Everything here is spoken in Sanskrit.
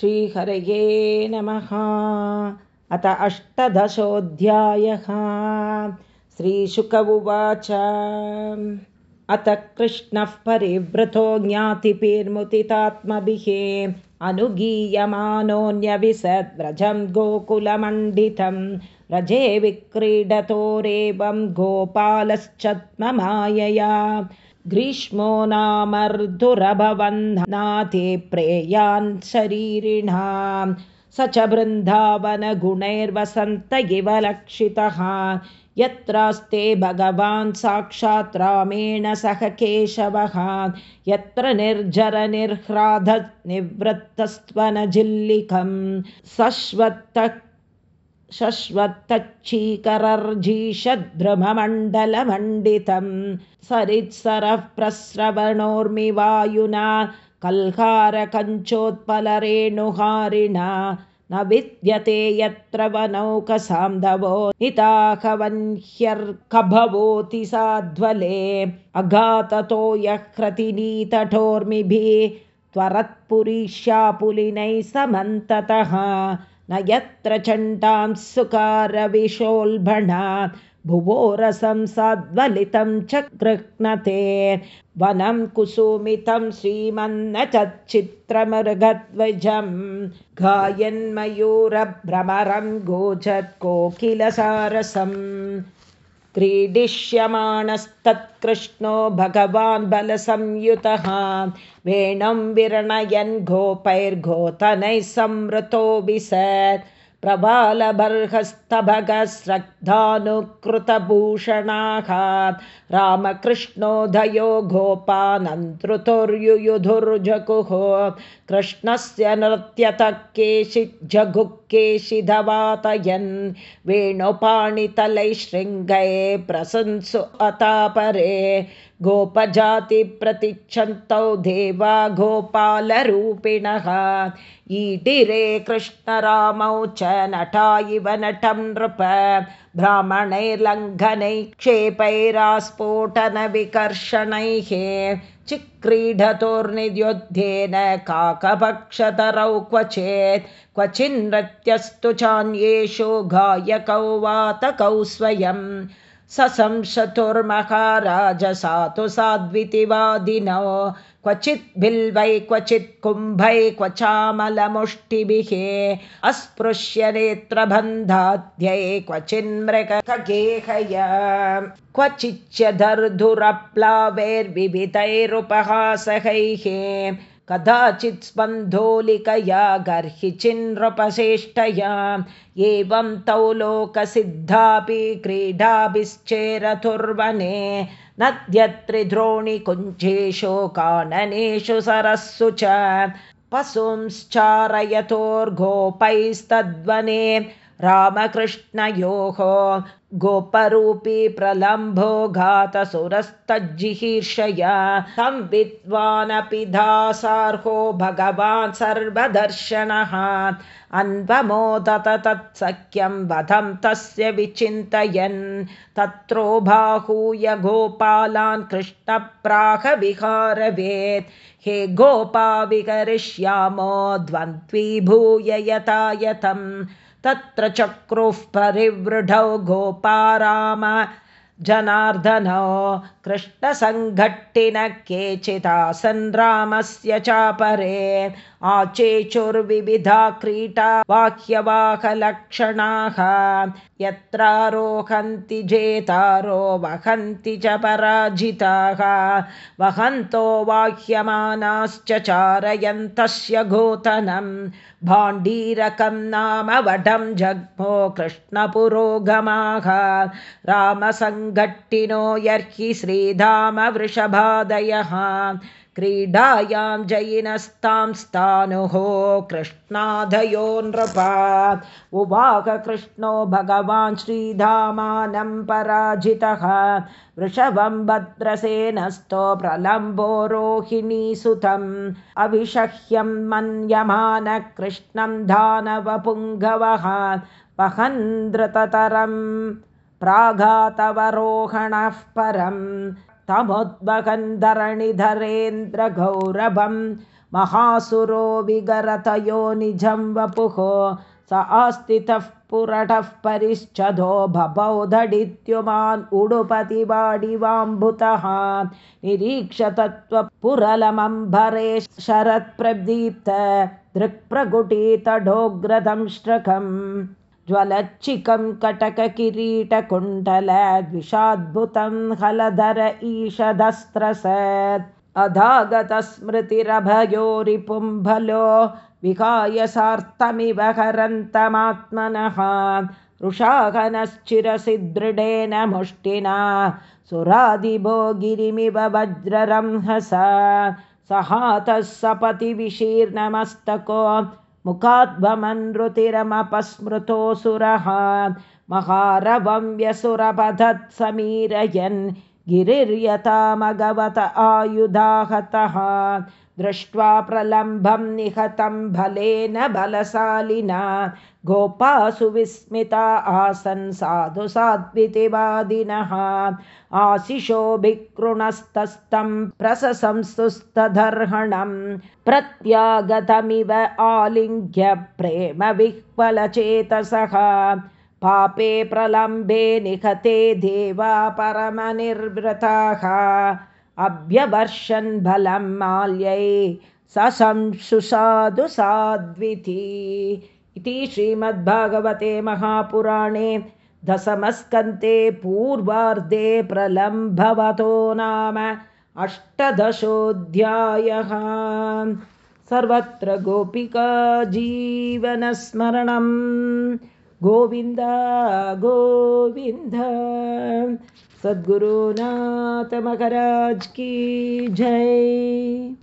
श्रीहरये नमः। अथ अष्टदशोऽध्यायः। श्रीशुक उवाच। अथ कृष्णः परिवृतो ज्ञातिभिर्मुदितात्मभिः अनुगीयमानोऽन्यविसद्व्रजं गोकुलमण्डितं व्रजे विक्रीडतोरेवं गोपालश्चत्ममायया ग्रीष्मो नामर्दुरभवन्नाथे प्रेयान् शरीरिणां स च बृन्दावनगुणैर्वसन्त इव लक्षितः। यत्रास्ते भगवान् साक्षात् रामेण सह केशवः। यत्र निर्जरनिर्ह्रादनिवृत्तस्त्वनजिल्लिकं सश्वत्त शश्वत्तच्छीकरर्जीषद्रुममण्डलमण्डितं सरित्सरः प्रस्रवणोर्मिवायुना कल्हारकञ्चोत्पलरेणुहारिणा न विद्यते यत्र वनौकसान्धवो निताहवन्ह्यर्कभवोति साध्वले अघाततो यः क्रतिनीतठोर्मिभिः त्वरत्पुरीष्यापुलिनैः समन्ततः न यत्र चण्डां सुकारविशोल्भणा भुवोरसं साद्वलितं च गृह्णते वनं कुसुमितं श्रीमन्न चच्चित्रमृगध्वजं गायन्मयूरभ्रमरं गोजत्कोकिलसारसं क्रीडिष्यमाणस्तत्कृष्णो भगवान् बलसंयुतः। वेणुं विरणयन् गोपैर्गोतनैः संवृतो विसत् प्रबालबर्हस्तभगश्रद्धानुकृतभूषणाः रामकृष्णोदयो गोपानन्तृतुर्युयुधुर्जगुः कृष्णस्य नृत्यतः केशिज्जगुः केशिधवातयन् वेणुपाणितलैः प्रशंसु अतापरे गोपजातिप्रतिच्छन्तौ देवा गोपालरूपिणः ईटिरे कृष्णरामौ च नटा इव नटं नृप ब्राह्मणैर्लङ्घनैः क्षेपैरास्फोटनविकर्षणैः चिक्रीडतोर्निद्युद्धेन काकपक्षतरौ क्वचेत् क्वचिन्नृत्यस्तु चान्येषु गायकौ वातकौ स्वयम् सशंसतुर्महाराजसातु साद्वितिवादिनो क्वचित् बिल्वै क्वचित् कुम्भै क्व चामलमुष्टिभिः अस्पृश्य नेत्रबन्धाद्यै क्वचिन्मृगगेहय क्वचिच्च दर्धुरप्लावैर्विविधैरुपहासहैः कदाचित् स्पन्धोलिकया गर्हि चिन्नृपशेष्टया एवं तौ लोकसिद्धापि क्रीडाभिश्चेरतुर्वने नद्यत्रिद्रोणिकुञ्जेषु काननेषु सरस्सु च पशुंश्चारयतोर्गोपैस्तद्वने रामकृष्णयोः गोपरूपी प्रलम्भो घातसुरस्तज्जिहीर्षया तं विद्वानपि दासार्हो भगवान् सर्वदर्शनः। अन्वमोदत तत्सख्यं वधं तस्य विचिन्तयन्। तत्रो बाहूय गोपालान् कृष्णप्राहविहारवेत्। हे गोपा विकरिष्यामो द्वन्द्वीभूय यतायतम् तत्र चक्रुः परिवृढौ गोपाराम जनार्दनो कृष्णसङ्घट्टिनः केचिदासन् रामस्य चापरे आचेचुर्विविधा क्रीटा वाह्यवाहलक्षणाः यत्रारोहन्ति जेतारो वहन्ति च पराजिताः वहन्तो वाह्यमानाश्च चारयन्तस्य गोतनं भाण्डीरकं नाम वडं जग्मो कृष्णपुरोगमाः रामसङ्घट्टिनो यर्हि श्रीधामवृषभादयः क्रीडायां जयिनस्तां स्थानुः कृष्णादयो नृपा उवाककृष्णो भगवान् श्रीधामानं पराजितः। वृषभं भद्रसेनस्थो प्रलम्बो रोहिणीसुतम्। अभिषह्यं मन्यमानकृष्णं दानवपुङ्गवः। वहन्द्रततरं प्राघातवरोहणः परम् तमुद्वहन् धरणिधरेन्द्रगौरभं महासुरो विगरतयो निजं वपुः स आस्थितः पुरटः परिच्छदो भबौधडित्युमान् उडुपतिवाडिवाम्बुतः निरीक्षतत्त्वपुरलमम्भरे शरत्प्रदीप्त दृक्प्रगुटीतडोग्रदंष्ट्रकम् ज्वलच्चिकं कटककिरीटकुण्डलद्विषाद्भुतं हलधर ईषदस्त्रसत्। अधागतस्मृतिरभयोरिपुम्भलो विहायसार्थमिव हरन्तमात्मनः। वृषाहनश्चिरसि दृढेन मुष्टिना सुरादिभो गिरिमिव वज्ररंहसा। सहातः सपति विशीर्णमस्तको मुखाद्वमनृतिरमपस्मृतोऽसुरः महारवं व्यसुरपधत् समीरयन् गिरिर्यतामगवत आयुधाहतः दृष्ट्वा प्रलम्भं निहतं बलेन बलशालिना। गोपासु विस्मिता आसन् साधु सात्वितिवादिनः आशिषोभिकृणस्तस्तं प्रसंस्तुस्तदर्हणं प्रत्यागतमिव आलिङ्ग्य प्रेम विह्वलचेतसः पापे प्रलम्बे निहते देवा परमनिर्वृताः। अभ्यवर्षन् बलं माल्यै सशंसुसाधु साध्विति। इति श्रीमद्भागवते महापुराणे दशमस्कन्ते पूर्वार्धे प्रलम्भवतो नाम अष्टदशोऽध्यायः। सर्वत्र गोपिका जीवनस्मरणं गोविन्द गोविन्द। सद्गुरुनाथ की जय